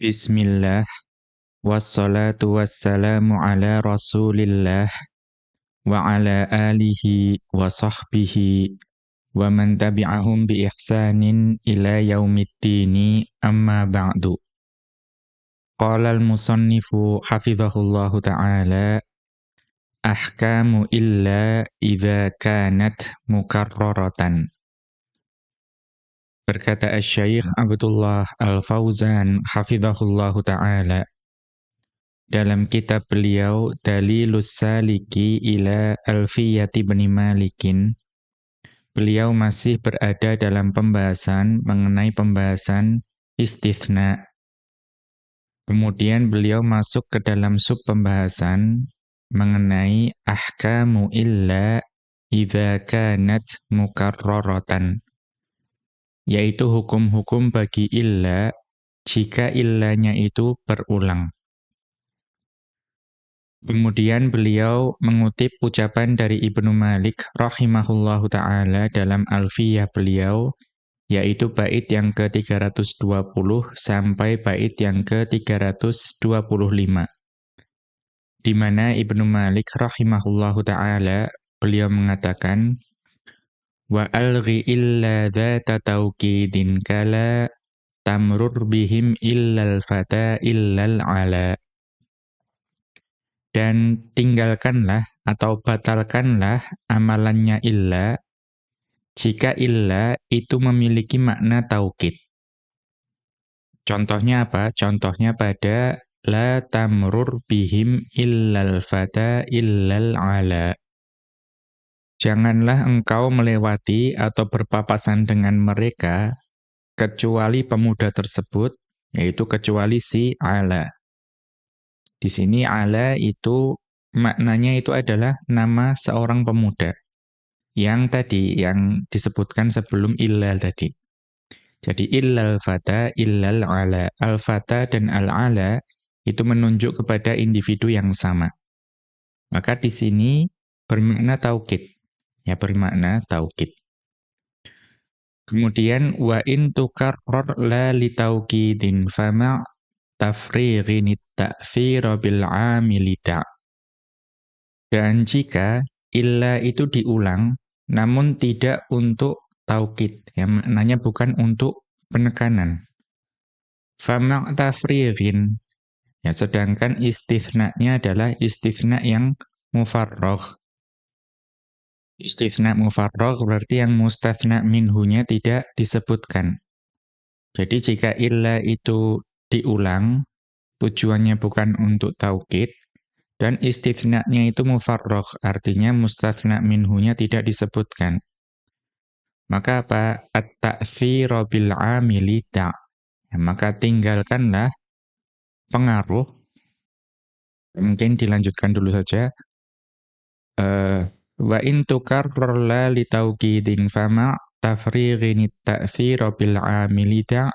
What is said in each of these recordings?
بسم الله والصلاة والسلام على رسول الله وعلى آله وصحبه ومن تبعهم بإحسان إلى يوم الدين. أما بعد قال المصنف حفظه الله تعالى أحكام إلا إذا كانت مكررة. Berkata Syekh Abdullah Al-Fauzan hafizahullahu taala dalam kitab beliau Dalilus Saliki ila Alfiyati bin Malikin beliau masih berada dalam pembahasan mengenai pembahasan istithna. Kemudian beliau masuk ke dalam sub pembahasan mengenai ahkamu illa idza kanat mukarraratan yaitu hukum-hukum bagi illa jika illanya itu berulang. Kemudian beliau mengutip ucapan dari Ibnu Malik rahimahullahu taala dalam Alfiyah beliau yaitu bait yang ke-320 sampai bait yang ke-325. Di mana Ibnu Malik rahimahullahu taala beliau mengatakan Wa alghi illa dhata tawkidin kala tamrur bihim illal fata illal ala. Dan tinggalkanlah atau batalkanlah amalannya illa jika illa itu memiliki makna taukid. Contohnya apa? Contohnya pada la tamrur bihim illal fata illal ala. Janganlah engkau melewati atau berpapasan dengan mereka kecuali pemuda tersebut, yaitu kecuali si ala. Di sini ala itu maknanya itu adalah nama seorang pemuda. Yang tadi, yang disebutkan sebelum illal tadi. Jadi illal fata, illal ala. Al-fata dan al-ala itu menunjuk kepada individu yang sama. Maka di sini bermakna taukid ya bermakna taukid. Kemudian wa in tukarrar la li taukidin fama tafrighin ta'thir bil amilita. Dan jika illa itu diulang namun tidak untuk taukid, ya maknanya bukan untuk penekanan. Fama tafrighin ya sedangkan istithna'nya adalah istithna yang mufarragh Istithna mufarragh berarti yang mustathna minhunya tidak disebutkan. Jadi jika illa itu diulang, tujuannya bukan untuk taukid, dan istithna'nya itu mufarragh, artinya mustathna minhunya tidak disebutkan. Maka apa? At-ta'thira bil amili. Ya, maka tinggalkanlah pengaruh. Mungkin dilanjutkan dulu saja. Uh, Wa in tukarrar la li tawkidin fama tafrighin at-ta'thir bil amilita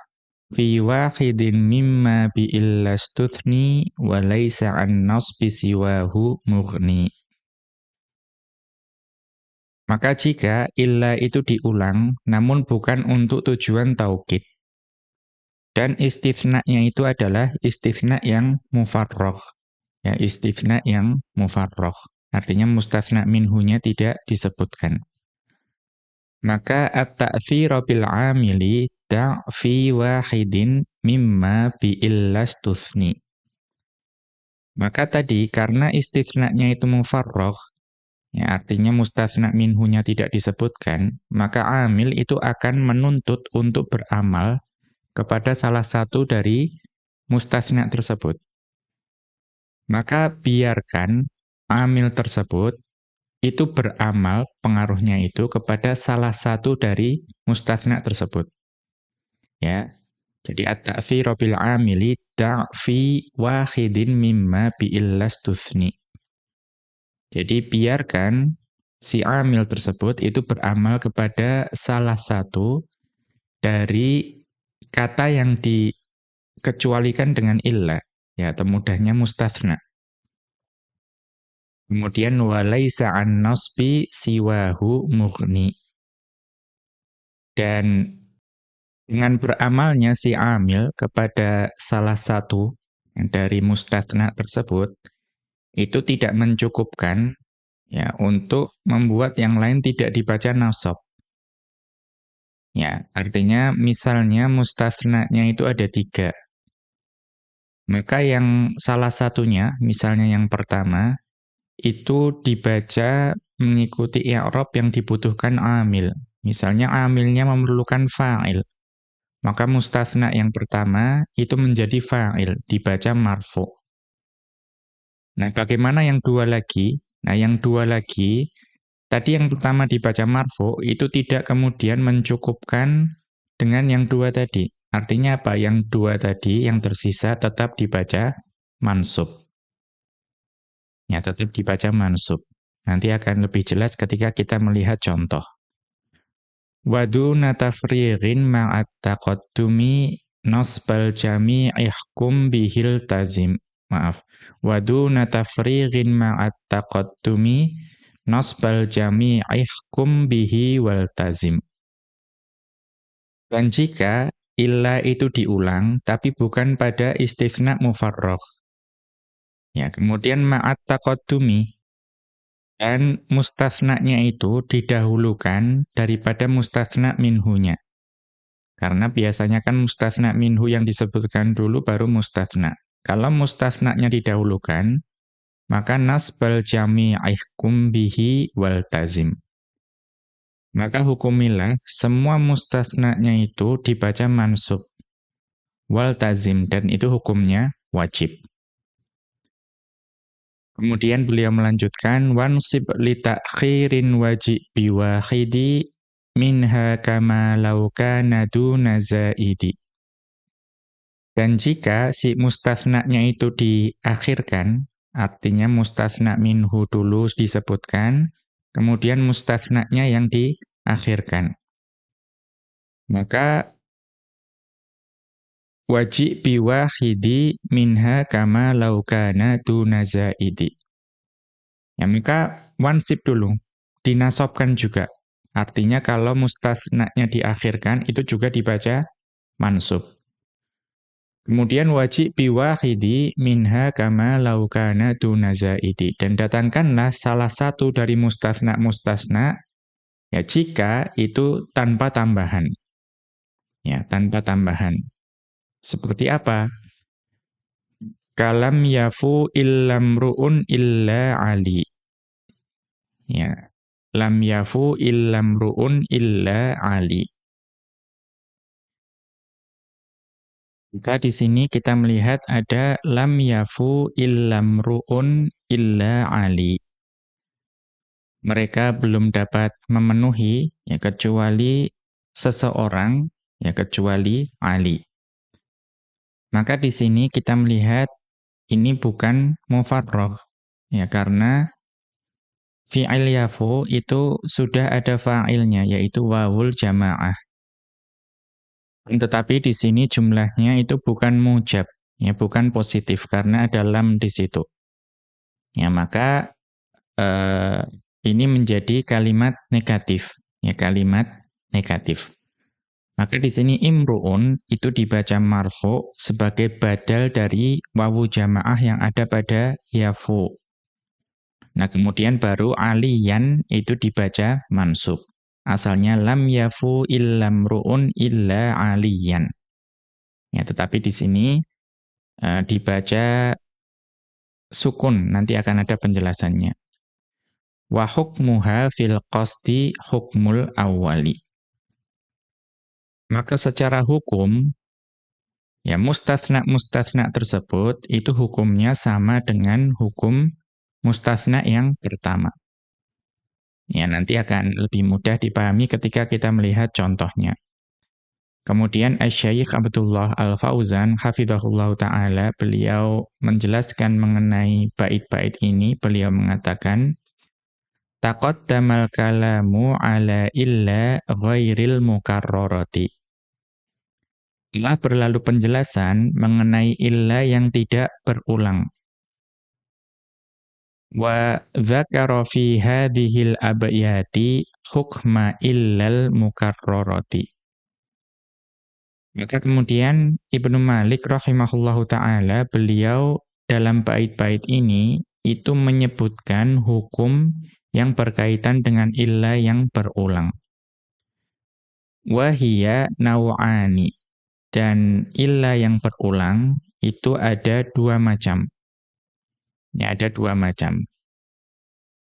fi wahidin mimma bi illastuthni wa laysa an nasbi siwahu mughni. Maka jika illa itu diulang namun bukan untuk tujuan taukid. Dan istifna'nya itu adalah istifna yang mufarragh ya istifna yang mufarragh Artinya mustathna minhunya tidak disebutkan. Maka at-ta'thira bil amili ta'fi wahidin mimma bi illastuthni. Maka tadi karena istithna'nya itu mufarragh, ya artinya mustathna minhunya tidak disebutkan, maka amil itu akan menuntut untuk beramal kepada salah satu dari mustathna tersebut. Maka biarkan amil tersebut itu beramal pengaruhnya itu kepada salah satu dari mustathna tersebut. Ya. Jadi at-ta'firu bil amili ta'fi wahidin mimma bi illastuthni. Jadi biarkan si amil tersebut itu beramal kepada salah satu dari kata yang dikecualikan dengan illah, ya atau mudahnya. Kemudian walaisa an nasbi siwahu mughni. Dan Dengan beramalnya si amil kepada salah satu dari mustathna tersebut, itu tidak mencukupkan ya untuk membuat yang lain tidak dibaca nasab. Ya, artinya misalnya mustathnanya itu ada tiga. Maka yang salah satunya, misalnya yang pertama, itu dibaca mengikuti i'rab yang dibutuhkan amil. Misalnya amilnya memerlukan fa'il. Maka mustathna yang pertama itu menjadi fa'il, dibaca marfu. Nah, bagaimana yang dua lagi? Nah, yang dua lagi, tadi yang pertama dibaca marfu, itu tidak kemudian mencukupkan dengan yang dua tadi. Artinya apa? Yang dua tadi, yang tersisa tetap dibaca mansub. Ya, tetap dibaca mansub. Nanti akan lebih jelas ketika kita melihat contoh. Waduna tafririn ma'at taqaddumi nasbal jami ihkum bihil tazim. Maaf. Waduna tafririn ma'at taqaddumi nasbal jami ihkum bihi wal tazim. Dan jika illa itu diulang, tapi bukan pada istifna mufarroh. Ya, kemudian ma'at taqaddumi, dan mustathnanya itu didahulukan daripada mustathna minhunya. Karena biasanya kan mustathna minhu yang disebutkan dulu baru mustathna. Kalau mustathnanya didahulukan, maka nasbal jami'ihkum bihi wal tazim. Maka hukumilah semua mustathnanya itu dibaca mansub. Wal tazim, dan itu hukumnya wajib. Kemudian beliau melanjutkan wansib li ta'khirin waji biwahidi minha kama law kana duna zaidi. Dan jika si mustasnanya itu diakhirkan, artinya mustasna minhu dulu disebutkan, kemudian mustasnanya yang diakhirkan. Maka Wajib biwahidi minha kama laukana zaidi. Ya, maka wansib dulu, dinasobkan juga. Artinya kalau mustasnanya diakhirkan, itu juga dibaca mansub. Kemudian wajib biwahidi minha kama laukana zaidi. Dan datangkanlah salah satu dari mustasna-mustasna, ya jika itu tanpa tambahan. Ya, tanpa tambahan. Seperti apa? Kalam yafu illam ru'un illa ali. Ya. Lam yafu illam ru'un illa ali. Jika di sini kita melihat ada lam yafu illam ru'un illa ali. Mereka belum dapat memenuhi ya kecuali seseorang ya kecuali Ali. Maka di sini kita melihat ini bukan mufarroh. Ya, karena fi'il yafu itu sudah ada fa'ilnya, yaitu wawul jamaah. Tetapi di sini jumlahnya itu bukan mujab, ya bukan positif, karena ada lam di situ. Ya, maka eh, ini menjadi kalimat negatif, ya kalimat negatif. Maka di sini imruun itu dibaca marfu sebagai badal dari wawu jamaah yang ada pada yafu. Nah, kemudian baru aliyan itu dibaca mansub. Asalnya lam yafu illam ru'un illa aliyan. Ya, tetapi di sini uh, dibaca sukun, nanti akan ada penjelasannya. Wa hukmuha fil qasdi hukmul awwali. Maka secara hukum, ya mustathna-mustathna tersebut itu hukumnya sama dengan hukum mustathna yang pertama. Ya, nanti akan lebih mudah dipahami ketika kita melihat contohnya. Kemudian Asy-Syaikh Abdullah Al-Fauzan hafizahullah taala beliau menjelaskan mengenai bait-bait ini beliau mengatakan taqaddamal kalamu ala illa ghairil mukarrarati telah berlalu penjelasan mengenai illa yang tidak berulang. Wa dzakara fi hadhil abyati hukma illal mukarrarati. Maka kemudian Ibnu Malik rahimahullahu taala beliau dalam bait-bait ini itu menyebutkan hukum yang berkaitan dengan illah yang berulang. Wahia naw'ani. Dan illah yang berulang itu ada dua macam. Ya, ada dua macam.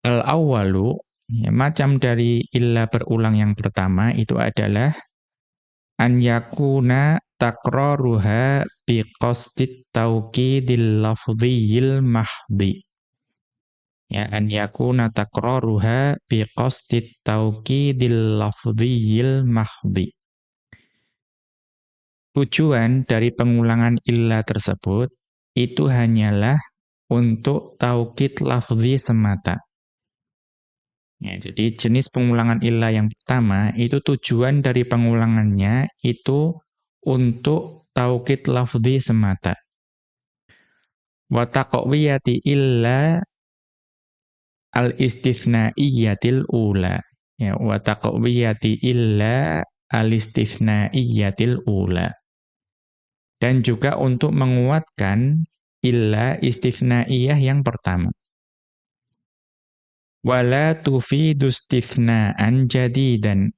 Al-awwalu, ya, macam dari illah berulang yang pertama itu adalah an yakuna takraruha qasdit tauqidil lafdhiyil mahdi ya an yakuna takraruha bi tauqidil lafdhiyil mahdi tujuan dari pengulangan illah tersebut itu hanyalah untuk taukid lafzi semata Ya, jadi jenis pengulangan ilah yang pertama itu tujuan dari pengulangannya itu untuk taukid lafzi semata. Wa taqwiyati illa al-istithnaiyatil ula. Ya, wa taqwiyati illa al-istithnaiyatil ula. Dan juga untuk menguatkan illa istithnaiyah yang pertama wala tufidu istithna'an jadidan.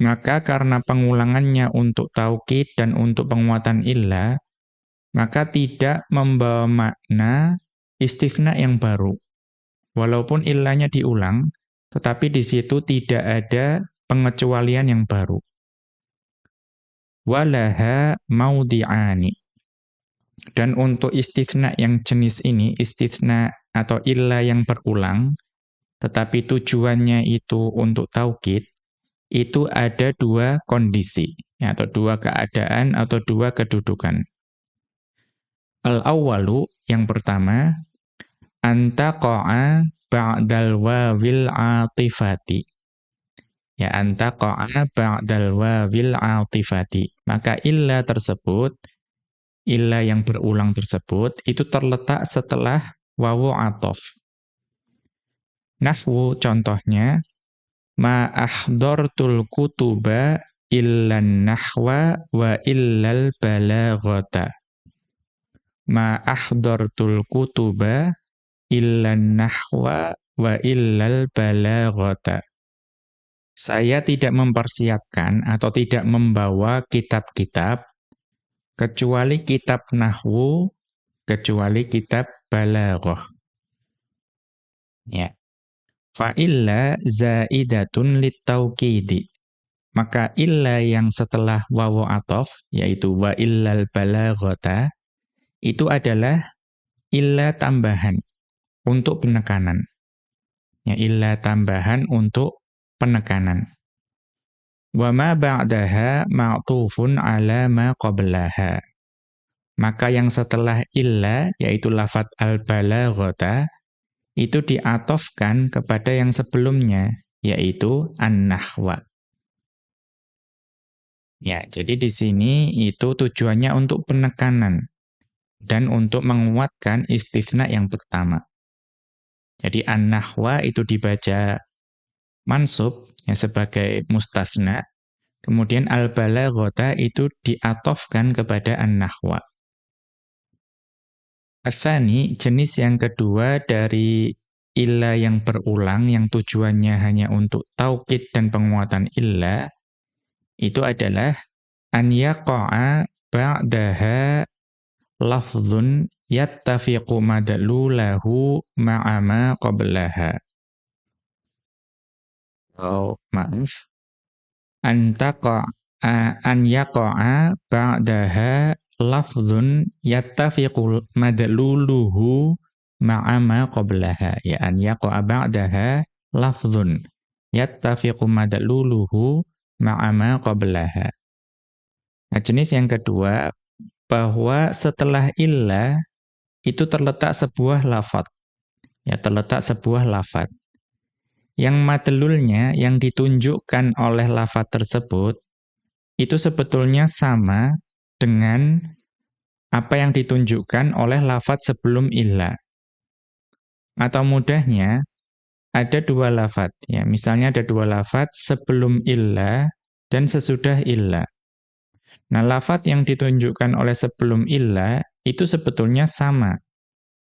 Maka karena pengulangannya untuk taukid dan untuk penguatan illa, maka tidak membawa makna istithna yang baru. Walaupun illanya diulang, tetapi di situ tidak ada pengecualian yang baru. Walaha maudi'ani. Dan untuk istithna yang jenis ini, istithna atau illa yang berulang, tetapi tujuannya itu untuk taukid, itu ada dua kondisi, ya, atau dua keadaan, atau dua kedudukan. Al-awwalu, yang pertama, antaqa'a ba'dal wawil atifati. Ya, antaqa'a ba'dal wawil atifati. Maka illa tersebut, illa yang berulang tersebut, itu terletak setelah wawu atof. Nahwu contohnya, ma ahdortul kutuba illan nahwa wa illal balaghata. Ma ahdortul kutuba illan nahwa wa illal balaghata. Saya tidak mempersiapkan atau tidak membawa kitab-kitab kecuali kitab nahwu, kecuali kitab balaghah. Ya. Fa illa zaidatun litauqidi. Maka illa yang setelah wawu atof, yaitu wa illal balaghata, itu adalah illa tambahan untuk penekanan. Ya, illa tambahan untuk penekanan. Wa ma ba'daha ma'tufun ala ma qablaha. Maka yang setelah illa, yaitu lafat al-balaghata, itu diatofkan kepada yang sebelumnya, yaitu an-nahwa. Ya, jadi di sini itu tujuannya untuk penekanan dan untuk menguatkan istisna yang pertama. Jadi an-nahwa itu dibaca mansub ya, sebagai mustasna, kemudian al-balaghata itu diatofkan kepada an-nahwa. Asani, jenis yang kedua dari illa yang berulang, yang tujuannya hanya untuk taukid dan penguatan illa, itu adalah an yaqa'a ba'daha lafzun yattafiqu madlulahu ma'ama qablaha. Oh, maaf. An taqa an yaqa'a ba'daha lafzun yattafiqul madluluhu ma'ama qablaha ya an yaqa ba'daha lafzun yattafiqu madluluhu ma'ama qablaha nah jenis yang kedua bahwa setelah illa itu terletak sebuah lafat ya terletak sebuah lafat yang madlulnya yang ditunjukkan oleh lafat tersebut itu sebetulnya sama dengan apa yang ditunjukkan oleh lafat sebelum illa. Atau mudahnya, ada dua lafat. Ya, misalnya ada dua lafat sebelum illa dan sesudah illa. Nah, lafat yang ditunjukkan oleh sebelum illa itu sebetulnya sama.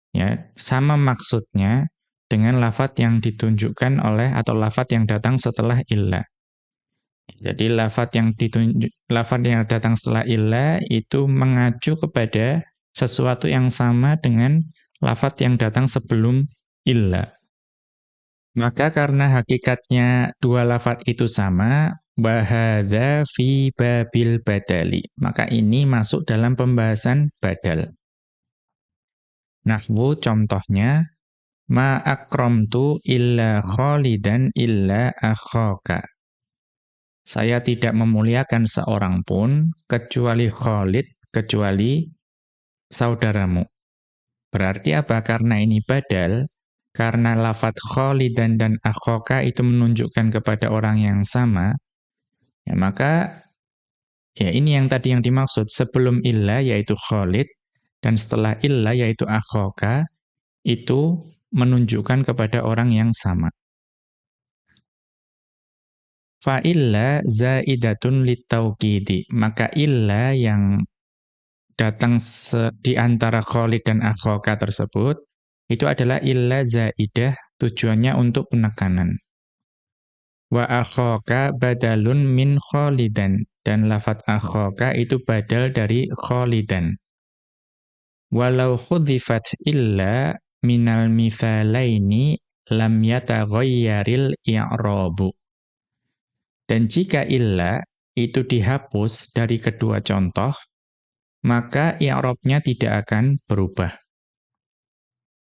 Ya, sama maksudnya dengan lafat yang ditunjukkan oleh atau lafat yang datang setelah illa. Jadi lafat yang ditunjuk lafat yang datang setelah illa itu mengacu kepada sesuatu yang sama dengan lafat yang datang sebelum illa. Maka karena hakikatnya dua lafat itu sama, bahada fi babil badali. Maka ini masuk dalam pembahasan badal. Nahwu contohnya, ma akramtu illa khalidan illa akhaka. Saya tidak memuliakan seorang pun kecuali Khalid, kecuali saudaramu. Berarti apa? Karena ini badal, karena lafat Khalidan dan akhaka itu menunjukkan kepada orang yang sama, ya maka ya ini yang tadi yang dimaksud sebelum illa yaitu Khalid dan setelah illa yaitu akhaka itu menunjukkan kepada orang yang sama. Fa illa zaidatun litauqidi. Maka illa yang datang di antara Khalid dan Akhoka tersebut, itu adalah illa zaidah, tujuannya untuk penekanan. Wa akhoka badalun min Khalidan. Dan lafat akhoka itu badal dari Khalidan. Walau khudifat illa minal mithalaini lam yataghayyaril i'rabu. Dan jika illa itu dihapus dari kedua contoh, maka i'rabnya tidak akan berubah.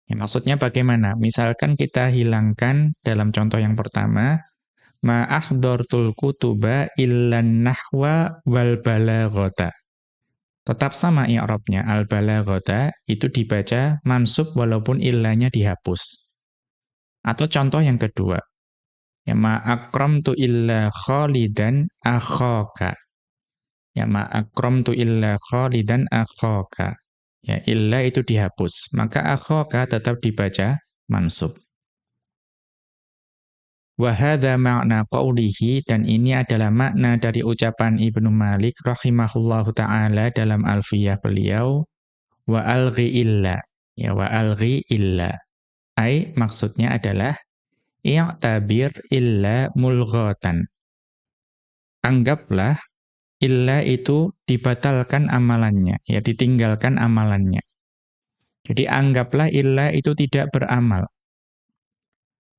Ya, maksudnya bagaimana? Misalkan kita hilangkan dalam contoh yang pertama, ma'ahdortul kutuba illan nahwa wal balaghata. Tetap sama i'rabnya, al balaghata itu dibaca mansub walaupun illanya dihapus. Atau contoh yang kedua, Ya ma akramtu illa khalidan akhaka. Ya ma akramtu illa khalidan akhaka. Ya illa itu dihapus, maka akhaka tetap dibaca mansub. Wa hadha ma'na qawlihi dan ini adalah makna dari ucapan Ibnu Malik rahimahullahu taala dalam Alfiyah beliau wa alghi illa ya wa alghi illa ai maksudnya adalah i'tabir illa mulghatan. Anggaplah illa itu dibatalkan amalannya, ya ditinggalkan amalannya. Jadi anggaplah illa itu tidak beramal.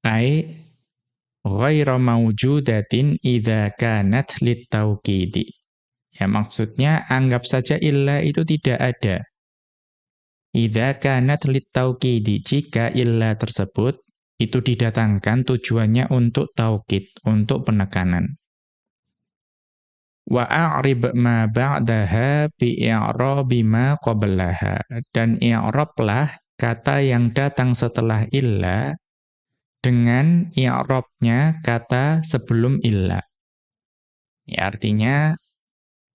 Ai ghairu mawjudatin idza kanat litauqidi. Ya maksudnya anggap saja illa itu tidak ada. Idza kanat litauqidi jika illa tersebut itu didatangkan tujuannya untuk taukid, untuk penekanan. Wa a'rib ma ba'daha bi i'rabi ma qablaha. Dan i'rablah kata yang datang setelah illa dengan i'rabnya kata sebelum illa. Ya, artinya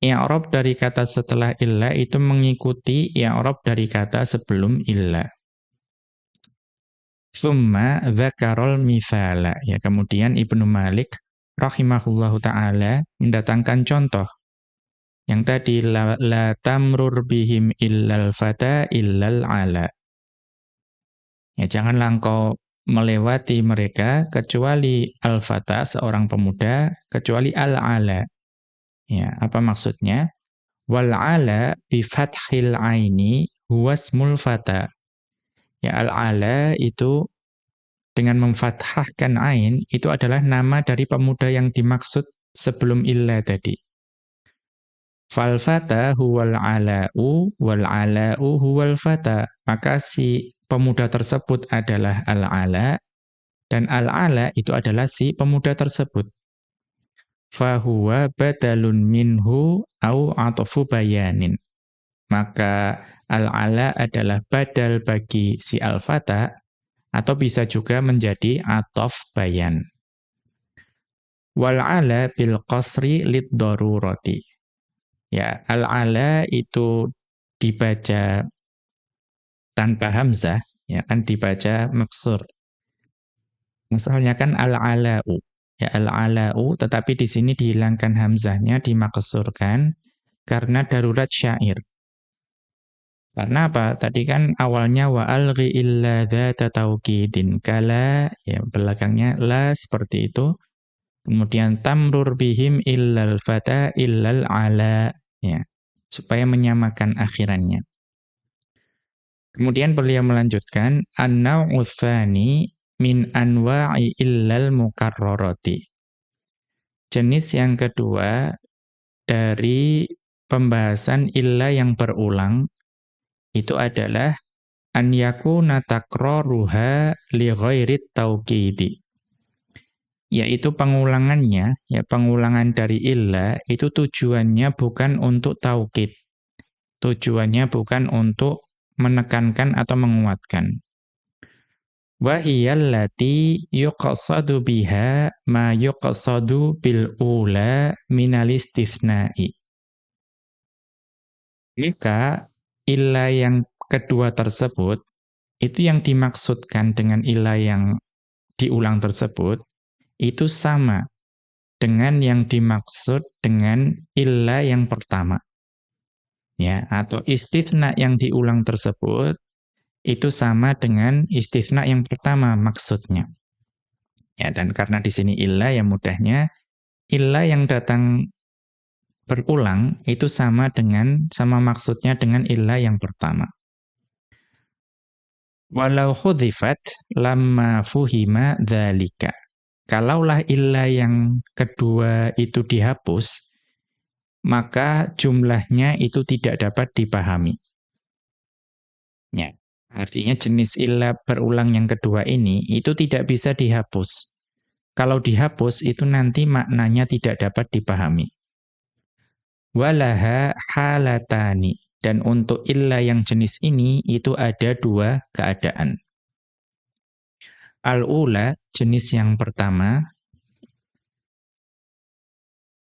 i'rab dari kata setelah illa itu mengikuti i'rab dari kata sebelum illa. Thumma dzakarol mithala. Ya, kemudian Ibnu Malik rahimahullahu taala mendatangkan contoh. Yang tadi la, la tamrur bihim illal fata illal ala. Ya, janganlah engkau melewati mereka kecuali al-fata seorang pemuda, kecuali al-ala. Ya, apa maksudnya? Wal ala bi fathil aini huwasmul fata. Ya al-ala itu dengan memfathahkan ain itu adalah nama dari pemuda yang dimaksud sebelum illa tadi. Fal fata huwal ala'u wal ala'u huwal fata. Maka si pemuda tersebut adalah al-ala dan al-ala itu adalah si pemuda tersebut. Fahuwa badalun minhu au atofu bayanin. Maka al-ala adalah badal bagi si al-fata atau bisa juga menjadi atof bayan. Wal-ala bil qasri lid darurati. Ya, al-ala itu dibaca tanpa hamzah, ya kan dibaca maksur. Misalnya kan al-ala'u. Ya al-ala'u tetapi di sini dihilangkan hamzahnya dimaksurkan karena darurat syair. Karena apa? Tadi kan awalnya wa alghi illa dzata tauqidin kala ya belakangnya la seperti itu. Kemudian tamrur bihim illal fata illal ala ya supaya menyamakan akhirannya. Kemudian beliau melanjutkan an-nau'u min anwa'i illal mukarrarati. Jenis yang kedua dari pembahasan illa yang berulang itu adalah an yakuna takraruha li ghairit tauqidi yaitu pengulangannya ya pengulangan dari illa itu tujuannya bukan untuk taukid tujuannya bukan untuk menekankan atau menguatkan wa hiyallati yuqsadu biha ma yuqsadu bil ula minal istithna'i maka ilah yang kedua tersebut, itu yang dimaksudkan dengan ilah yang diulang tersebut, itu sama dengan yang dimaksud dengan ilah yang pertama. Ya, atau istithna yang diulang tersebut itu sama dengan istithna yang pertama maksudnya. Ya, dan karena di sini ilah yang mudahnya ilah yang datang berulang itu sama dengan sama maksudnya dengan ilah yang pertama. Walau khudifat lamma fuhima dzalika. Kalaulah ilah yang kedua itu dihapus, maka jumlahnya itu tidak dapat dipahami. Ya, artinya jenis ilah berulang yang kedua ini itu tidak bisa dihapus. Kalau dihapus itu nanti maknanya tidak dapat dipahami. Walaha halatani. Dan untuk illa yang jenis ini, itu ada dua keadaan. Al-ula, jenis yang pertama,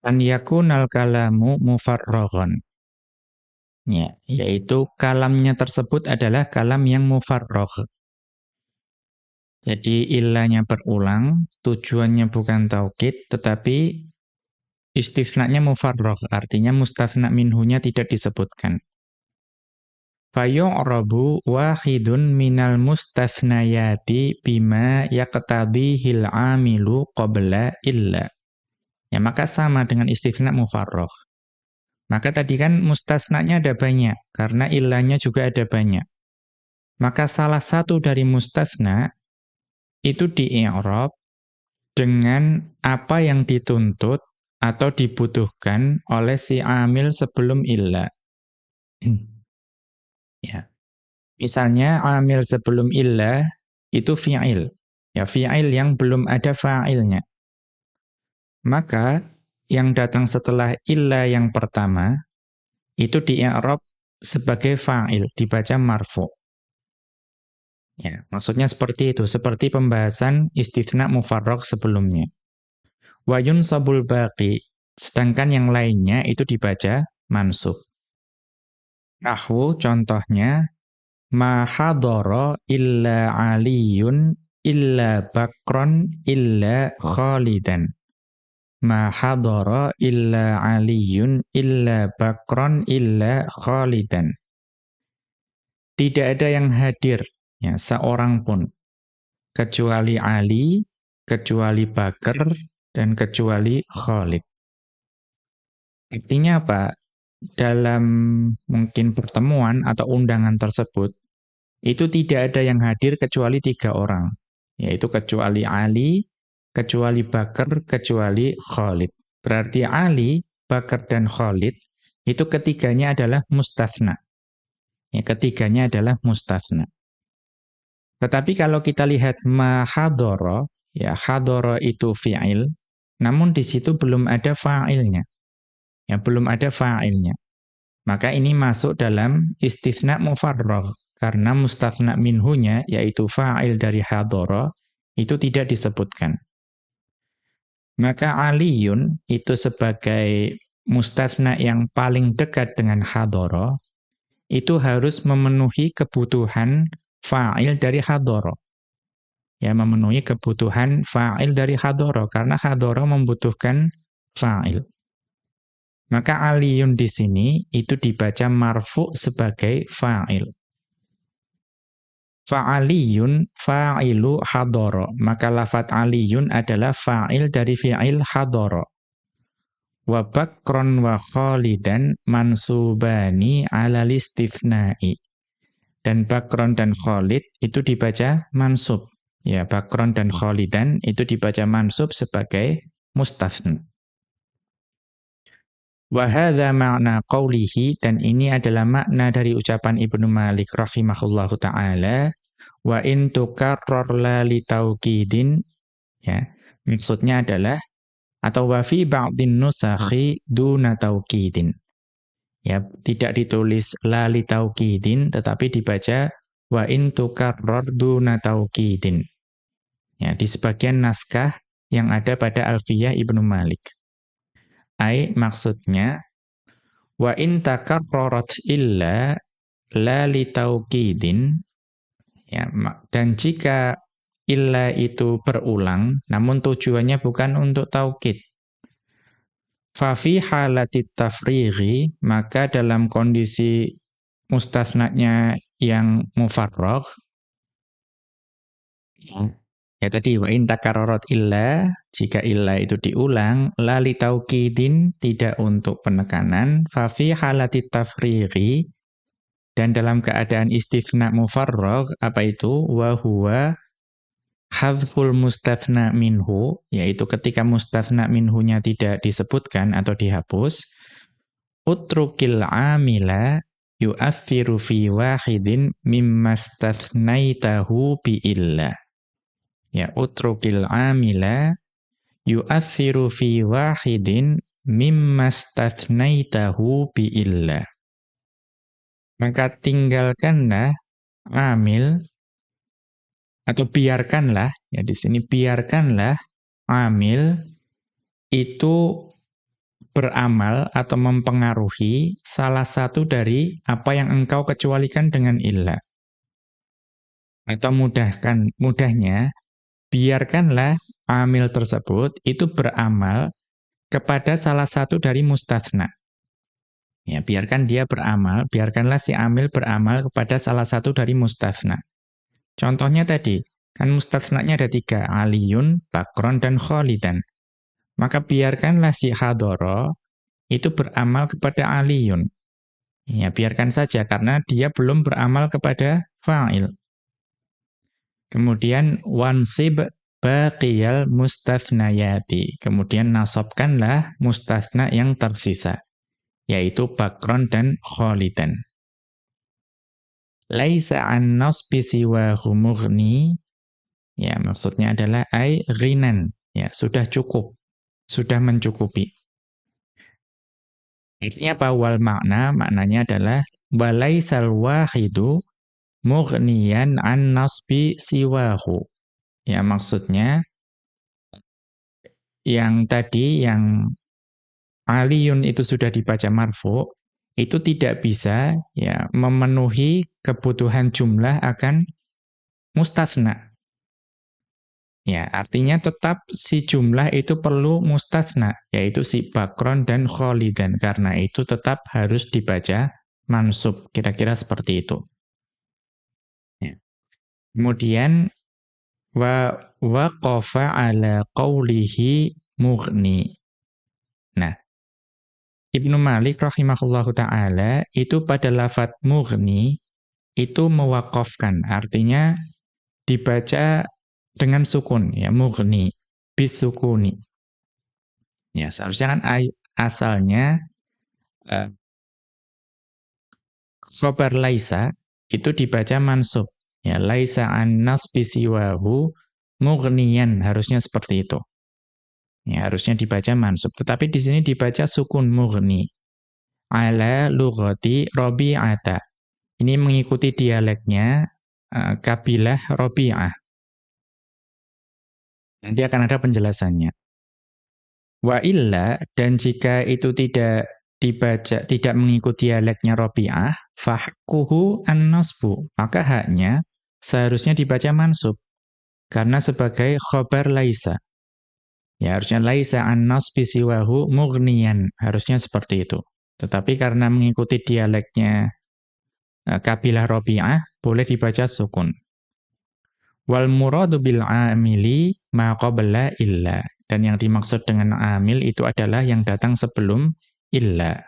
an yakunal kalamu mufarrogon. Ya, yaitu kalamnya tersebut adalah kalam yang mufarrogh. Jadi ilahnya berulang, tujuannya bukan taukid, tetapi Istisnanya mufarragh, artinya mustafna minhunya tidak disebutkan. Fayu'rabu wahidun minal mustathnayati bima yaqtadihil amilu qabla illa. Ya, maka sama dengan istisna mufarragh. Maka tadi kan mustasnanya ada banyak, karena illanya juga ada banyak. Maka salah satu dari mustasna itu di dengan apa yang dituntut atau dibutuhkan oleh si amil sebelum illa. ya. Misalnya amil sebelum illa itu fi'il. Ya, fi'il yang belum ada fa'ilnya. Maka yang datang setelah illa yang pertama itu di i'rab sebagai fa'il, dibaca marfu. Ya, maksudnya seperti itu, seperti pembahasan istitsna mufarraq sebelumnya. Wayun sabul baqi. Sedangkan yang lainnya itu dibaca mansub. Nahwu contohnya ma hadara illa aliyun illa bakron illa khalidan. Ma hadara illa aliyun illa bakron illa khalidan. Tidak ada yang hadir ya seorang pun kecuali Ali, kecuali Bakar, dan kecuali Khalid. Artinya apa? Dalam mungkin pertemuan atau undangan tersebut, itu tidak ada yang hadir kecuali tiga orang. Yaitu kecuali Ali, kecuali Bakar, kecuali Khalid. Berarti Ali, Bakar, dan Khalid, itu ketiganya adalah mustasna. Ya, ketiganya adalah mustasna. Tetapi kalau kita lihat mahadoro, ya hadoro itu fi'il, namun di situ belum ada fa'ilnya. Ya, belum ada fa'ilnya. Maka ini masuk dalam istisna mufarragh karena mustatsna minhunya yaitu fa'il dari hadara itu tidak disebutkan. Maka aliyun itu sebagai mustatsna yang paling dekat dengan hadara itu harus memenuhi kebutuhan fa'il dari hadara ya memenuhi kebutuhan fa'il dari hadoro karena hadoro membutuhkan fa'il. Maka aliyun di sini itu dibaca marfu sebagai fa'il. Fa'aliyun fa'ilu hadoro. Maka lafat aliyun adalah fa'il dari fi'il hadoro. Wa bakron wa khalidan mansubani ala listifnai. Dan bakron dan khalid itu dibaca mansub. Ya, bakron dan khalidan itu dibaca mansub sebagai Wahada makna qawlihi dan ini adalah makna dari ucapan Ibnu Malik rahimahullahu taala wa in tukarrar la litaukidin ya maksudnya adalah atau wa fi ba'din nusakhi duna taukidin ya tidak ditulis la litaukidin tetapi dibaca wa in tukarrar duna taukidin ya di sebagian naskah yang ada pada Alfiyah Ibnu Malik Ai maksudnya wa in takarrarat illa la litaukidin ya dan jika illa itu berulang namun tujuannya bukan untuk taukid fa fi halati maka dalam kondisi mustasnanya yang mufarragh Ya tadi wa in illa jika illa itu diulang la li taukidin tidak untuk penekanan fa fi halati tafrighi dan dalam keadaan istifna mufarragh apa itu? Wa huwa hadzful mustatsna minhu yaitu ketika mustatsna minhunya tidak disebutkan atau dihapus utrukil amila yu'athiru fi wahidin mimma statsnaitahu bi illa Ya, utrukil amila yu'athiru fi wahidin mimma stathnaitahu bi illa. Maka tinggalkanlah amil atau biarkanlah ya di sini biarkanlah amil itu beramal atau mempengaruhi salah satu dari apa yang engkau kecualikan dengan illa. Atau mudahkan mudahnya biarkanlah amil tersebut itu beramal kepada salah satu dari mustasna. Ya, biarkan dia beramal, biarkanlah si amil beramal kepada salah satu dari mustasna. Contohnya tadi, kan mustasnanya ada tiga, aliyun, bakron, dan kholidan. Maka biarkanlah si hadoro itu beramal kepada aliyun. Ya, biarkan saja karena dia belum beramal kepada fa'il. Kemudian wansib baqiyal mustathnayati. Kemudian nasabkanlah mustasna yang tersisa, yaitu bakron dan kholidan. Laisa an nasbi siwa humurni, ya maksudnya adalah ay ghinan, ya sudah cukup, sudah mencukupi. Artinya apa? Wal makna, maknanya adalah walaisal wahidu mughniyan an nasbi siwahu. Ya maksudnya yang tadi yang aliyun itu sudah dibaca marfu itu tidak bisa ya memenuhi kebutuhan jumlah akan mustatsna. Ya, artinya tetap si jumlah itu perlu mustatsna, yaitu si bakron dan kholidan. Karena itu tetap harus dibaca mansub. Kira-kira seperti itu. Kemudian wa waqafa ala qawlihi mughni. Nah, Ibnu Malik rahimahullahu taala itu pada lafat mughni itu mewakafkan, artinya dibaca dengan sukun ya mughni bisukuni. Ya, seharusnya kan asalnya uh, khobar laisa itu dibaca mansub Ya, laisa an nasbi siwahu mughniyan, harusnya seperti itu. Ya, harusnya dibaca mansub, tetapi di sini dibaca sukun mughni. Ala lughati Rabi'ata. Ini mengikuti dialeknya uh, kabilah Rabi'ah. Nanti akan ada penjelasannya. Wa illa dan jika itu tidak dibaca tidak mengikuti dialeknya Rabi'ah, fahkuhu an-nasbu, maka haknya seharusnya dibaca mansub karena sebagai khobar laisa. Ya harusnya laisa an nasbi siwahu mughniyan. Harusnya seperti itu. Tetapi karena mengikuti dialeknya uh, kabilah Rabi'ah boleh dibaca sukun. Wal muradu bil amili ma qabla illa. Dan yang dimaksud dengan amil itu adalah yang datang sebelum illa.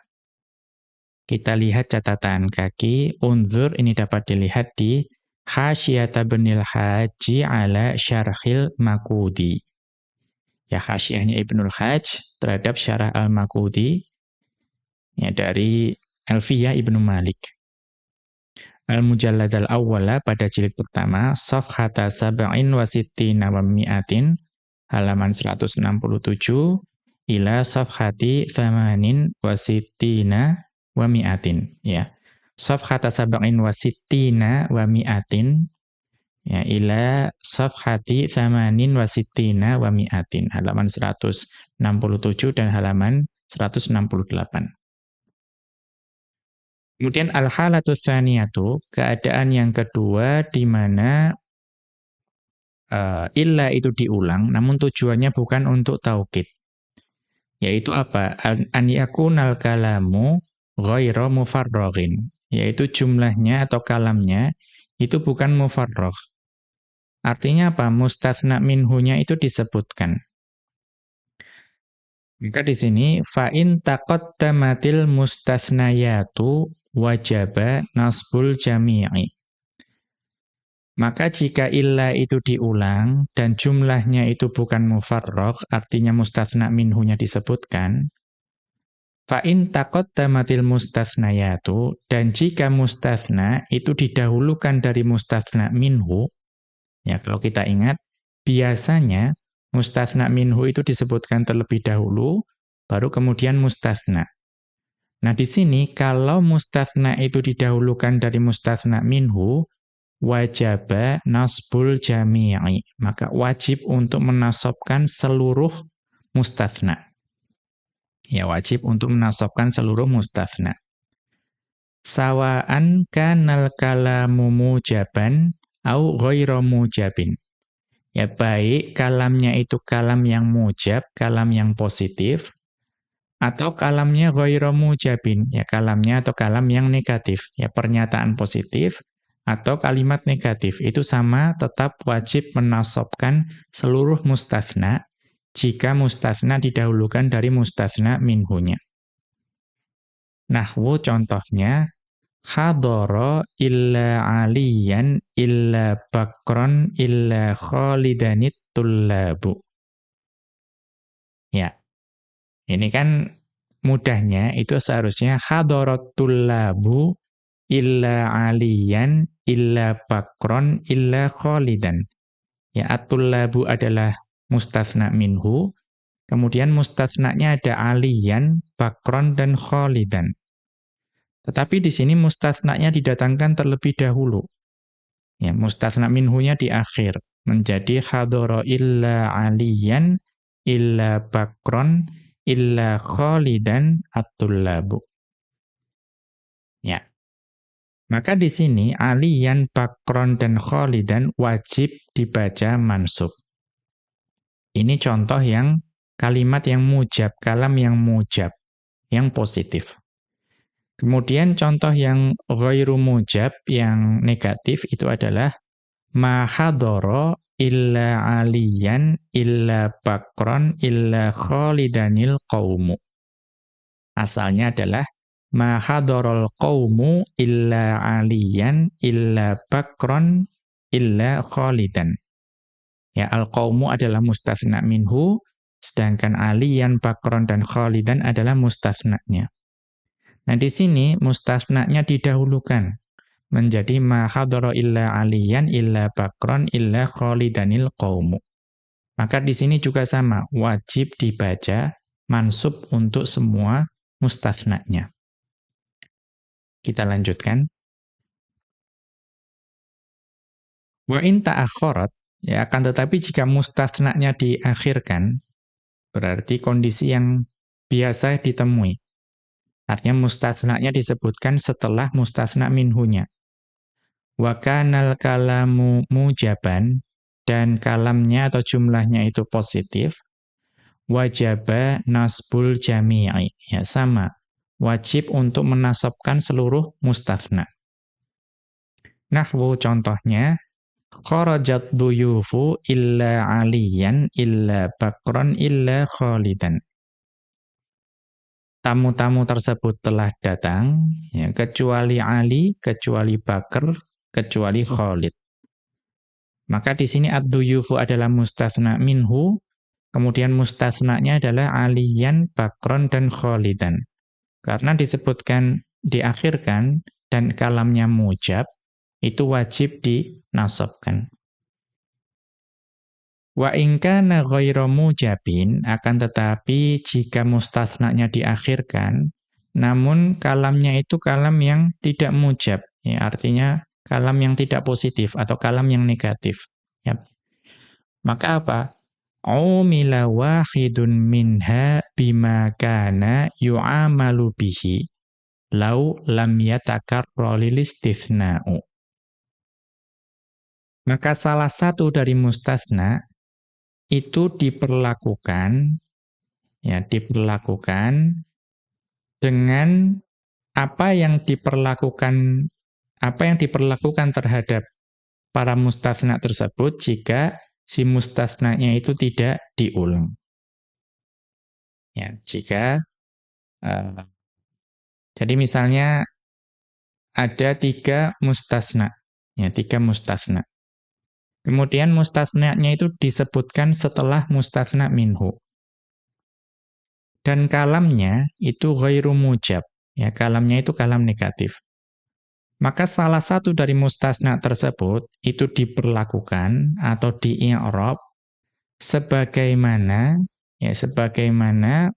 Kita lihat catatan kaki, unzur ini dapat dilihat di Hasyiyata benil haji ala syarhil makudi. Ya khasyahnya Ibnul Hajj terhadap syarah al-makudi ya dari Elfiyah Ibnu Malik. Al-Mujallad al-awwala pada jilid pertama, safhata sab'in wa sittina wa mi'atin, halaman 167, ila safhati thamanin wa sittina wa mi'atin. Ya. Safhata sab'in wa sittina wa mi'atin, ya, ila safhati thamanin wa sittina wa mi'atin, halaman 167 dan halaman 168. Kemudian al-halatu tsaniyatu, keadaan yang kedua di mana uh, illa itu diulang namun tujuannya bukan untuk taukid. Yaitu apa? An yakunal kalamu ghairu mufarraghin, yaitu jumlahnya atau kalamnya itu bukan mufarragh. Artinya apa? Mustatsna minhunya itu disebutkan. Maka di sini fa in taqaddamatil mustatsnayatu wajaba nasbul jami'i. Maka jika illa itu diulang dan jumlahnya itu bukan mufarraq, artinya mustatsna minhunya disebutkan, fa in taqaddamatil mustatsnayatu dan jika mustatsna itu didahulukan dari mustatsna minhu, ya kalau kita ingat biasanya mustatsna minhu itu disebutkan terlebih dahulu baru kemudian mustatsna. Nah, di sini kalau mustatsna itu didahulukan dari mustatsna minhu, wajaba nasbul jami'i. Maka wajib untuk menasobkan seluruh mustatsna. Ya, wajib untuk menasobkan seluruh mustatsna. Sawaan kanal kalamu mujaban au ghairu mujabin. Ya, baik kalamnya itu kalam yang mujab, kalam yang positif, atau kalamnya ghairu mujabin, ya kalamnya atau kalam yang negatif, ya pernyataan positif atau kalimat negatif. Itu sama tetap wajib menasobkan seluruh mustatsna jika mustatsna didahulukan dari mustatsna minhunya. Nahwu contohnya hadara illa aliyan illa bakron illa khalidanit tullabu. Ya, ini kan mudahnya itu seharusnya hadaratul labu illa aliyan illa bakron illa khalidan. Ya atul labu adalah mustasna minhu. Kemudian mustasnanya ada aliyan, bakron dan khalidan. Tetapi di sini mustasnanya didatangkan terlebih dahulu. Ya, mustasna minhunya di akhir menjadi hadara illa aliyan illa bakron illa khalidan at-tullabu. Ya. Maka di sini aliyan, bakron, dan khalidan wajib dibaca mansub. Ini contoh yang kalimat yang mujab, kalam yang mujab, yang positif. Kemudian contoh yang ghairu mujab, yang negatif, itu adalah mahadoro illa aliyan illa bakron illa khalidanil qawmu. Asalnya adalah ma hadarul qawmu illa aliyan illa bakron illa khalidan. Ya al-qawmu adalah mustasna minhu sedangkan aliyan bakron dan khalidan adalah mustasnanya. Nah di sini mustasnanya didahulukan menjadi ma hadara illa aliyan illa bakron illa khalidanil qaumu. Maka di sini juga sama, wajib dibaca mansub untuk semua mustasnanya. Kita lanjutkan. Wa in ta'akharat, ya akan tetapi jika mustasnanya diakhirkan, berarti kondisi yang biasa ditemui. Artinya mustasnanya disebutkan setelah mustasna minhunya wa kanal kalamu mujaban dan kalamnya atau jumlahnya itu positif wajaba nasbul jami'i. Ya sama. Wajib untuk menasabkan seluruh mustathna. Nahwu contohnya kharajat duyufu illa aliyan illa bakron illa khalidan. Tamu-tamu tersebut telah datang, ya, kecuali Ali, kecuali Bakar, kecuali Khalid. Maka di sini ad-duyufu adalah mustathna minhu, kemudian mustathnanya adalah aliyan, bakron, dan khalidan. Karena disebutkan, diakhirkan, dan kalamnya mujab, itu wajib dinasabkan. Wa ingkana ghairu mujabin akan tetapi jika mustathnanya diakhirkan namun kalamnya itu kalam yang tidak mujab. Ya artinya kalam yang tidak positif atau kalam yang negatif. Ya. Maka apa? Umila wahidun minha bima kana yu'amalu bihi lau lam yatakarrar lil istithna'u maka salah satu dari mustasna itu diperlakukan ya diperlakukan dengan apa yang diperlakukan apa yang diperlakukan terhadap para mustasna tersebut jika si mustasnanya itu tidak diulang. Ya, jika uh, jadi misalnya ada tiga mustasna, ya tiga mustasna. Kemudian mustasna'nya itu disebutkan setelah mustasna minhu. Dan kalamnya itu ghairu mujab. Ya, kalamnya itu kalam negatif. Maka salah satu dari mustasna tersebut itu diperlakukan atau di-i'rab sebagaimana ya sebagaimana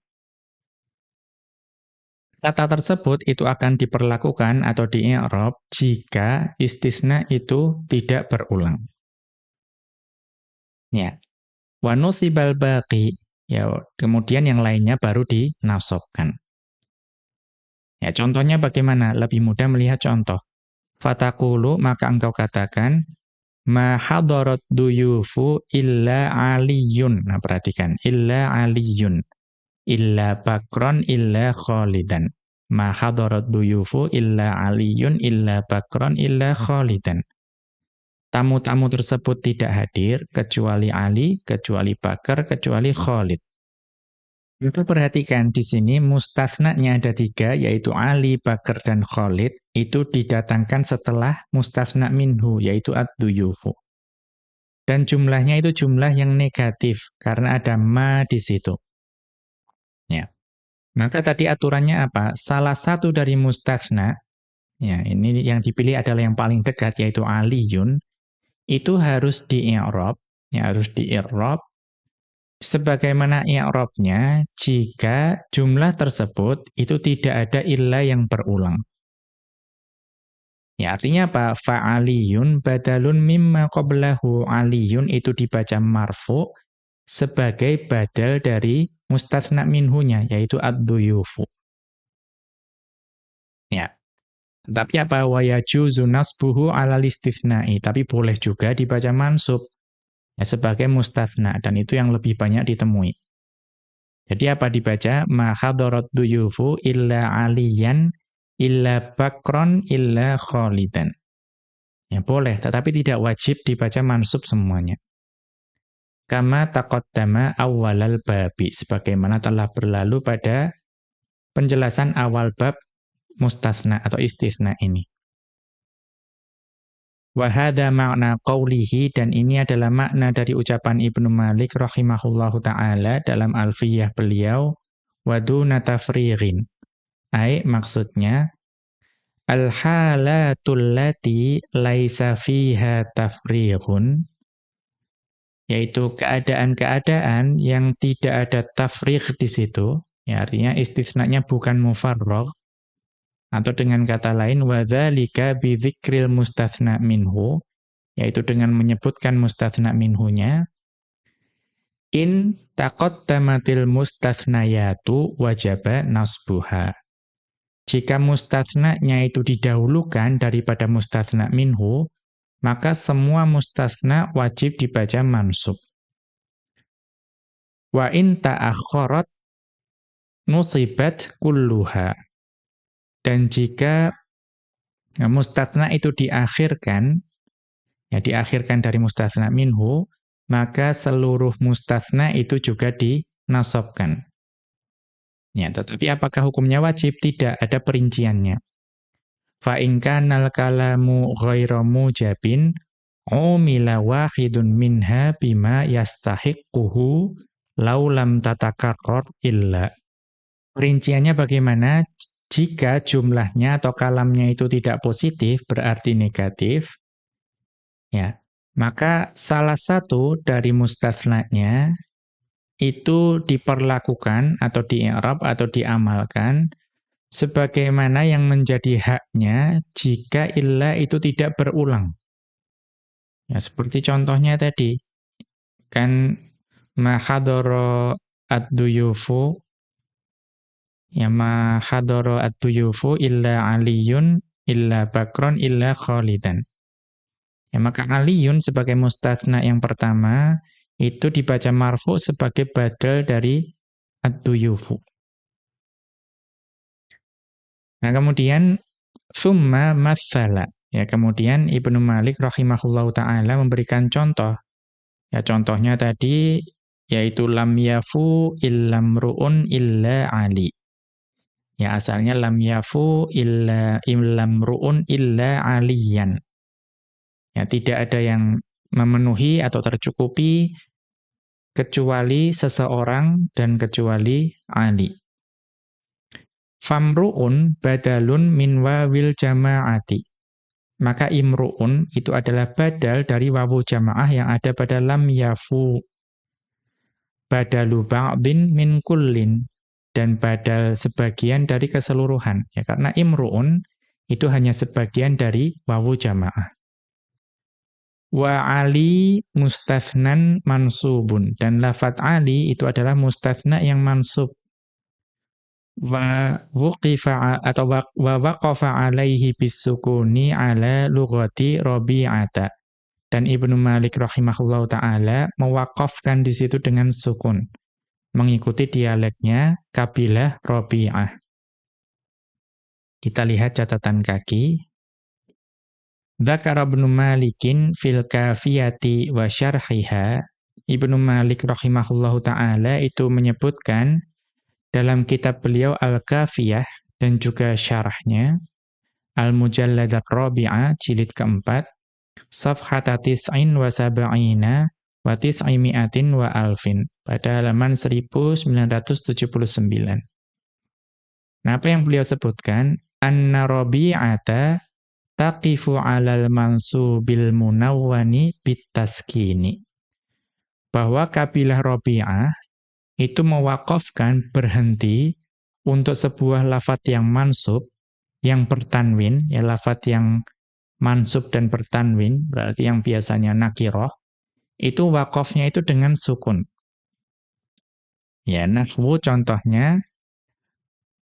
kata tersebut itu akan diperlakukan atau di-i'rab jika istisna itu tidak berulang. Ya. Wa nusibal baqi. Ya, kemudian yang lainnya baru dinasobkan. Ya, contohnya bagaimana? Lebih mudah melihat contoh. Fatakulu, maka engkau katakan, ma hadarat duyufu illa aliyun. Nah, perhatikan, illa aliyun. Illa bakron illa khalidan. Ma hadarat duyufu illa aliyun illa bakron illa khalidan. Tamu-tamu tersebut tidak hadir, kecuali Ali, kecuali Bakar, kecuali Khalid. Itu perhatikan di sini mustasnanya ada tiga, yaitu Ali, Bakar, dan Khalid. Itu didatangkan setelah mustasna minhu, yaitu ad-duyufu. Dan jumlahnya itu jumlah yang negatif, karena ada ma di situ. Ya. Maka tadi aturannya apa? Salah satu dari mustasna, ya ini yang dipilih adalah yang paling dekat, yaitu Aliyun, itu harus di-i'rab, ya harus di-i'rab sebagaimana i'rabnya jika jumlah tersebut itu tidak ada illa yang berulang. Ya, artinya apa? Fa'aliyun badalun mimma qablahu aliyun itu dibaca marfu sebagai badal dari mustasna minhunya, yaitu ad-duyufu. Ya. Tapi apa wa yajuzu nasbuhu ala listisna'i, tapi boleh juga dibaca mansub ya, sebagai mustasna dan itu yang lebih banyak ditemui. Jadi apa dibaca ma hadarat duyufu illa aliyan illa bakron illa khalidan. Ya boleh, tetapi tidak wajib dibaca mansub semuanya. Kama taqaddama awalal babi sebagaimana telah berlalu pada penjelasan awal bab mustasna atau istisna ini. Wahada makna qawlihi dan ini adalah makna dari ucapan Ibnu Malik rahimahullahu ta'ala dalam alfiyah beliau waduna tafririn. Ay, maksudnya al-halatul lati laisa fiha tafrighun yaitu keadaan-keadaan yang tidak ada tafrigh di situ ya artinya istisnanya bukan mufarragh atau dengan kata lain, وَذَلِكَ بِذِكْرِ الْمُسْتَثْنَى minhu, yaitu dengan menyebutkan mustathna minhunya, in taqaddamatil mustathnayatu wajaba nasbuha. Jika mustathnanya itu didahulukan daripada mustathna minhu, maka semua mustathna wajib dibaca mansub. Wa in ta'akhkharat nusibat kulluha. Dan jika Nah, mustatsna itu diakhirkan, ya diakhirkan dari mustatsna minhu, maka seluruh mustatsna itu juga dinasobkan. Ya, tetapi apakah hukumnya wajib? Tidak, ada perinciannya. Fa in kana kalamu ghairu mujabin umila wahidun minha bima yastahiquhu law lam tatakarrar illa. Perinciannya bagaimana? Jika jumlahnya atau kalamnya itu tidak positif, berarti negatif, ya, maka salah satu dari mustatsnanya itu diperlakukan atau di'rab atau diamalkan sebagaimana yang menjadi haknya jika illa itu tidak berulang. Ya, seperti contohnya tadi. Kan mahadoro ad-duyufu Ya ma hadara at-tuyufu illa aliyun illa bakron illa khalidan. Ya maka aliyun sebagai mustatsna yang pertama itu dibaca marfu sebagai badal dari at-tuyufu. Nah, kemudian summa mathala. Ya, kemudian Ibnu Malik rahimahullahu taala memberikan contoh. Ya, contohnya tadi yaitu lam yafu illam ru'un illa ali. Ya asalnya lam yafu illa illam ru'un illa aliyan. Ya tidak ada yang memenuhi atau tercukupi kecuali seseorang dan kecuali ali. Famru'un badalun min wawil jama'ati. Maka imru'un itu adalah badal dari wawu jamaah yang ada pada lam yafu. Badalu ba'din min kullin dan badal sebagian dari keseluruhan. Ya, karena imru'un itu hanya sebagian dari wawu jamaah. Wa ali mustafnan mansubun. Dan lafat ali itu adalah mustafna yang mansub. Wa wuqifa atau wa, waqafa alaihi bisukuni ala lughati rabi'ata. Dan Ibnu Malik rahimahullahu taala mewakafkan di situ dengan sukun mengikuti dialeknya kabilah Robi'ah. Kita lihat catatan kaki. Dzakara Ibnu Malikin fil kafiyati wa syarhiha. Ibnu Malik rahimahullahu taala itu menyebutkan dalam kitab beliau Al-Kafiyah dan juga syarahnya Al-Mujalladat Rabi'ah jilid keempat safhata tis'in wa sab'ina wa tis'imi'atin wa alfin pada halaman 1979. Nah, apa yang beliau sebutkan? Anna Rabi'ata taqifu 'alal mansubil munawwani bitaskini. Bahwa kabilah Rabi'ah itu mewakafkan berhenti untuk sebuah lafat yang mansub yang bertanwin, ya lafat yang mansub dan bertanwin, berarti yang biasanya nakiroh, itu wakofnya itu dengan sukun. Ya, nahwu contohnya,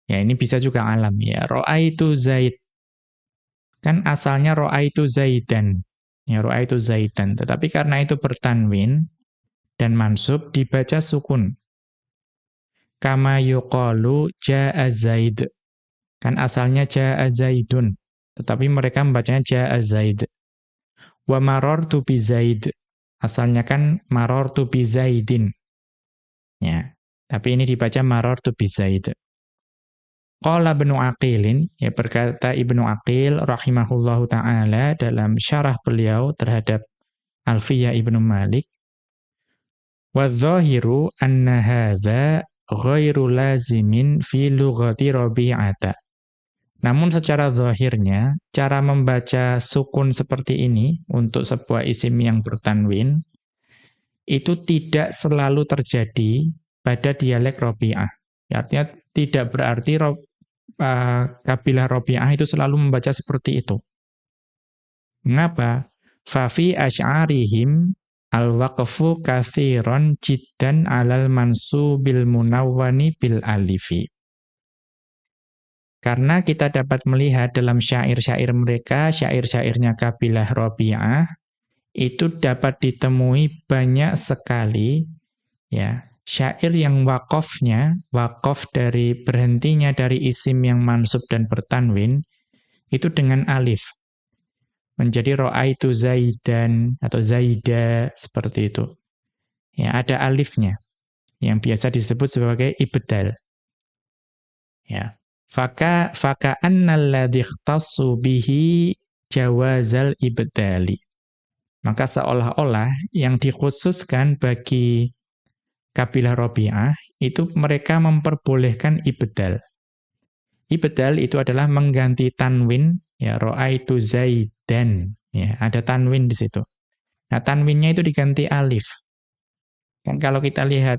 ya ini bisa juga alam ya. Ro'a itu Zaid. Kan asalnya ro'a itu Zaidan. Ya, ro'a itu Zaidan. Tetapi karena itu bertanwin dan mansub dibaca sukun. Kama yuqalu ja'a Zaid. Kan asalnya ja'a Zaidun. Tetapi mereka membacanya ja'a Zaid. Wa marartu bi Zaid. Asalnya kan marortu bi Zaidin. Ya. Tapi ini dibaca marortu bi Zaid. Qala Ibnu Aqilin, ya berkata Ibnu Aqil rahimahullahu taala dalam syarah beliau terhadap Alfiyah Ibnu Malik, wa dhahiru anna hadza ghairu lazimin fi lughati Rabi'ata. Namun secara zahirnya, cara membaca sukun seperti ini untuk sebuah isim yang bertanwin, itu tidak selalu terjadi pada dialek Robi'ah. Artinya tidak berarti uh, kabilah Robi'ah itu selalu membaca seperti itu. Mengapa? Fafi asy'arihim al-waqfu kathiron jiddan alal mansubil munawwani bil alifi. Karena kita dapat melihat dalam syair-syair mereka, syair-syairnya kabilah Robi'ah, itu dapat ditemui banyak sekali ya syair yang wakofnya, wakof dari berhentinya dari isim yang mansub dan bertanwin, itu dengan alif. Menjadi ro'aitu zaidan atau zaida, seperti itu. Ya, ada alifnya, yang biasa disebut sebagai ibdal. Ya. Faka faka annal ladzi bihi jawazal ibdali. Maka seolah-olah yang dikhususkan bagi kabilah Robi'ah itu mereka memperbolehkan ibdal. Ibdal itu adalah mengganti tanwin, ya ro'aitu zaidan, ya ada tanwin di situ. Nah tanwinnya itu diganti alif. Kan kalau kita lihat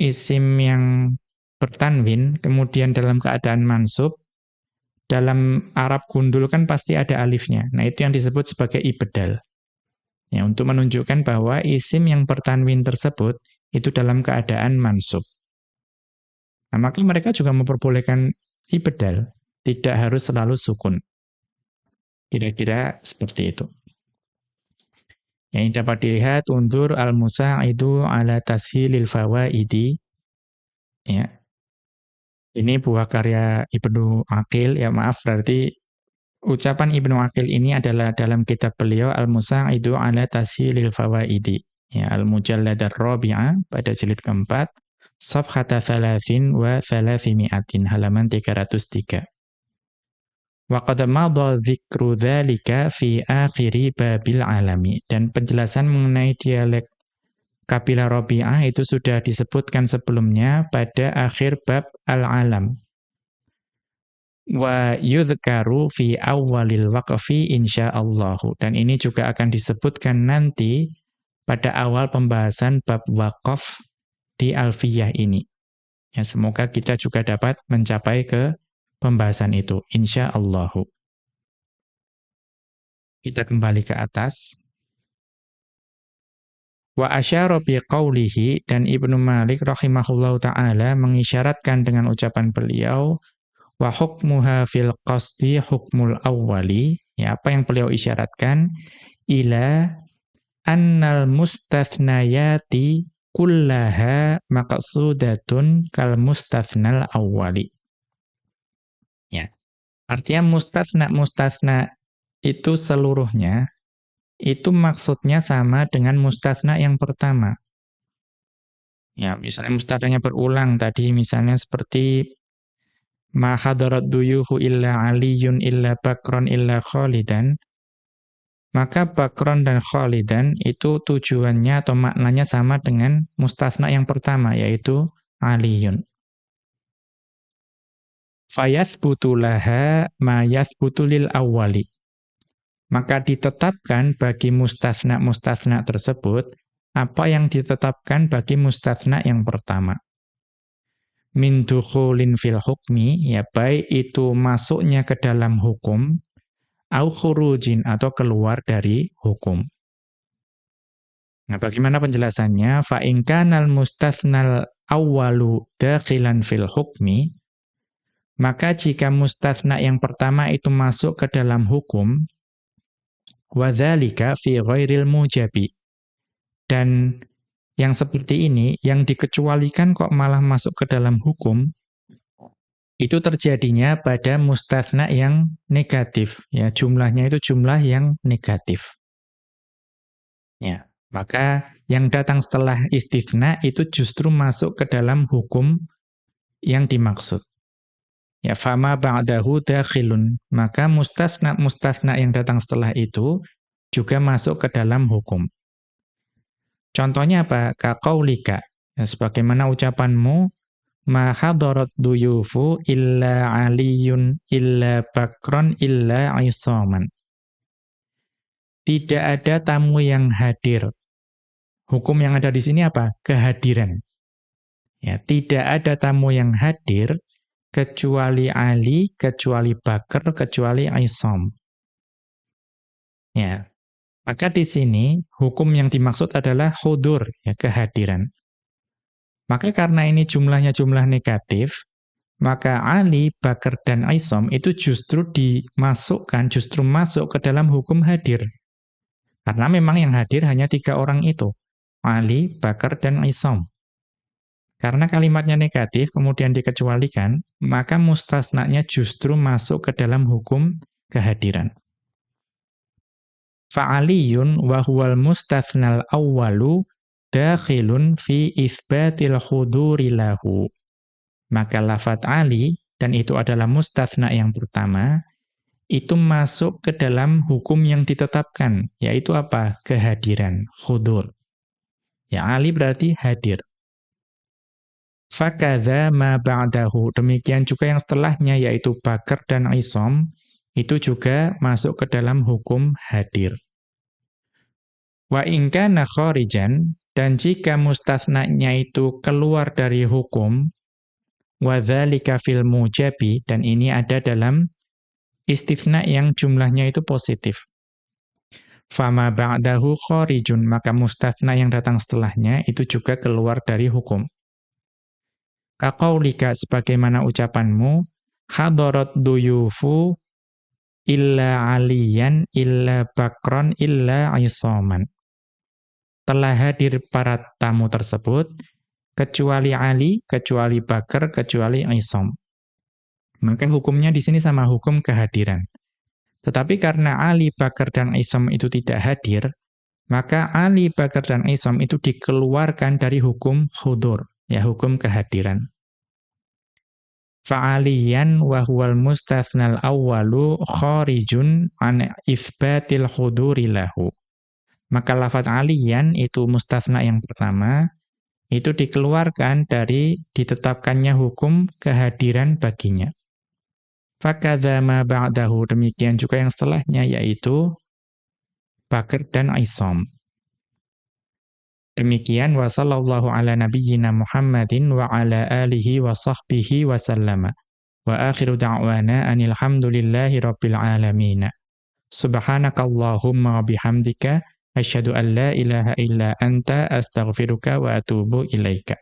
isim yang bertanwin, kemudian dalam keadaan mansub, dalam Arab gundul kan pasti ada alifnya. Nah itu yang disebut sebagai ibdal. Ya, untuk menunjukkan bahwa isim yang bertanwin tersebut itu dalam keadaan mansub. Nah, maka mereka juga memperbolehkan ibedal, tidak harus selalu sukun. Kira-kira seperti itu. Yang dapat dilihat undur al-musa'idu ala tashilil fawaidi. Ya. Ini buah karya Ibnu Akil, ya maaf berarti Ucapan Ibnu Aqil ini adalah dalam kitab beliau Al-Musa'idu ala Tashilil Fawaidi. Ya, Al-Mujallad ar-Rabi'ah pada jilid keempat, Safhata thalathin wa thalathimi'atin, halaman 303. Wa qad madha dzikru dzalika fi akhiri babil alami. Dan penjelasan mengenai dialek kabilah Rabi'ah itu sudah disebutkan sebelumnya pada akhir bab al-alam wa yudhkaru fi awalil waqfi insyaallah. Dan ini juga akan disebutkan nanti pada awal pembahasan bab waqaf di Alfiyah ini. Ya, semoga kita juga dapat mencapai ke pembahasan itu insyaallah. Kita kembali ke atas. Wa asyara bi qawlihi dan Ibnu Malik rahimahullahu taala mengisyaratkan dengan ucapan beliau Wa hukmuha fil qasdi hukmul awwali. Ya, apa yang beliau isyaratkan? Ila annal mustathnayati kullaha maqsudatun kal mustathnal awwali. Ya. Artinya mustathna mustathna itu seluruhnya itu maksudnya sama dengan mustathna yang pertama. Ya, misalnya mustathnanya berulang tadi misalnya seperti ma hadarat duyuhu illa aliyun illa bakron illa khalidan, maka bakron dan khalidan itu tujuannya atau maknanya sama dengan mustasna yang pertama, yaitu aliyun. Fayathbutu laha ma yathbutu lil awwali. Maka ditetapkan bagi mustasna-mustasna tersebut apa yang ditetapkan bagi mustasna yang pertama min dukhulin fil hukmi, ya baik itu masuknya ke dalam hukum, au khurujin atau keluar dari hukum. Nah, bagaimana penjelasannya? Fa in kanal mustathnal awwalu dakhilan fil hukmi, maka jika mustathna yang pertama itu masuk ke dalam hukum, wadzalika fi ghairil mujabi. Dan yang seperti ini, yang dikecualikan kok malah masuk ke dalam hukum, itu terjadinya pada mustathna yang negatif. Ya, jumlahnya itu jumlah yang negatif. Ya, maka yang datang setelah istifna itu justru masuk ke dalam hukum yang dimaksud. Ya, fama ba'dahu dakhilun. Maka mustasna mustasna yang datang setelah itu juga masuk ke dalam hukum. Contohnya apa? Kaqaulika. Ya, sebagaimana ucapanmu, ma hadarat duyufu illa aliyun illa bakron illa aisaman. Tidak ada tamu yang hadir. Hukum yang ada di sini apa? Kehadiran. Ya, tidak ada tamu yang hadir kecuali Ali, kecuali Bakar, kecuali Aisom. Ya, maka di sini hukum yang dimaksud adalah hudur, ya, kehadiran. Maka karena ini jumlahnya jumlah negatif, maka Ali, Bakar, dan Aisom itu justru dimasukkan, justru masuk ke dalam hukum hadir. Karena memang yang hadir hanya tiga orang itu, Ali, Bakar, dan Aisom. Karena kalimatnya negatif, kemudian dikecualikan, maka mustasnanya justru masuk ke dalam hukum kehadiran. Fa'aliyun wa huwal mustathnal awwalu dakhilun fi itsbatil khuduri lahu. Maka lafat Ali dan itu adalah mustathna yang pertama itu masuk ke dalam hukum yang ditetapkan yaitu apa? kehadiran, khudur. Ya Ali berarti hadir. Fakadha ma ba'dahu. Demikian juga yang setelahnya yaitu Bakar dan Isom itu juga masuk ke dalam hukum hadir. Wa inka kharijan dan jika mustasnanya itu keluar dari hukum, wadzalika fil mujabi, dan ini ada dalam istifna yang jumlahnya itu positif. Fama ba'dahu kharijun, maka mustasna yang datang setelahnya itu juga keluar dari hukum. Kaqaulika sebagaimana ucapanmu, hadarat duyufu illa aliyan illa bakron illa aisaman telah hadir para tamu tersebut, kecuali Ali, kecuali Bakar, kecuali Aisom. Maka hukumnya di sini sama hukum kehadiran. Tetapi karena Ali, Bakar, dan Aisom itu tidak hadir, maka Ali, Bakar, dan Aisom itu dikeluarkan dari hukum hudur, ya hukum kehadiran. Fa'aliyan wa huwal mustathnal awwalu kharijun an ifbatil khuduri lahu. Maka lafat aliyan itu mustasna yang pertama, itu dikeluarkan dari ditetapkannya hukum kehadiran baginya. Fakadha ma ba'dahu, demikian juga yang setelahnya, yaitu Bakr dan Aisom. Demikian wa sallallahu ala nabiyyina Muhammadin wa ala alihi wa sahbihi wa sallama. Wa akhiru da'wana anil hamdulillahi rabbil alamin. Subhanakallahumma bihamdika Asyhadu an la ilaha illa anta astaghfiruka wa atubu ilaika.